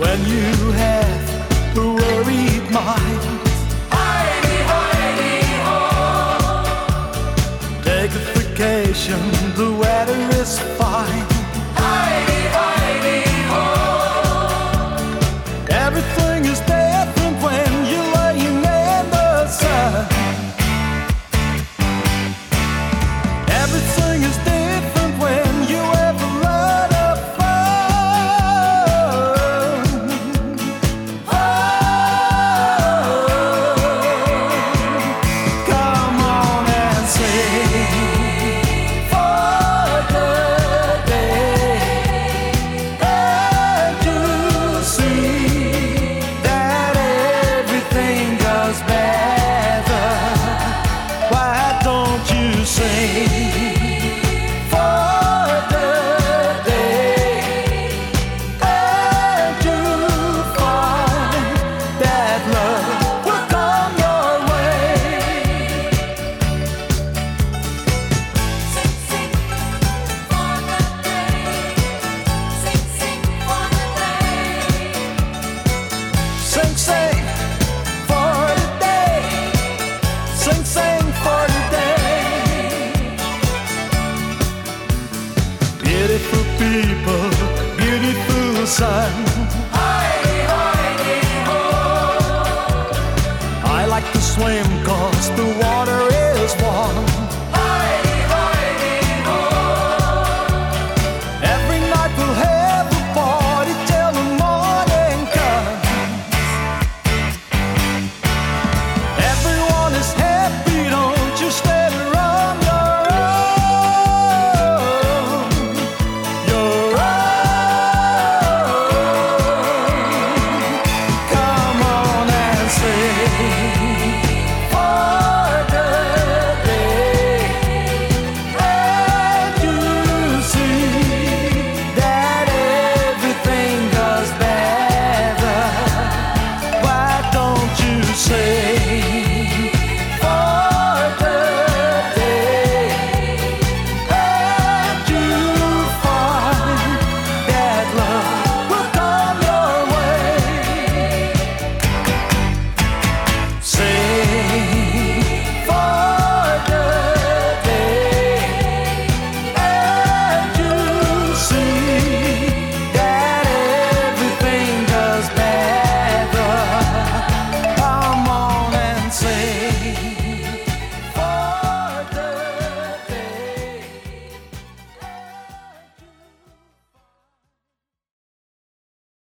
when you have a worried mind. Take a vacation, the weather is fine. sing sing for today. Beautiful people, beautiful sun. I like to swim cause the water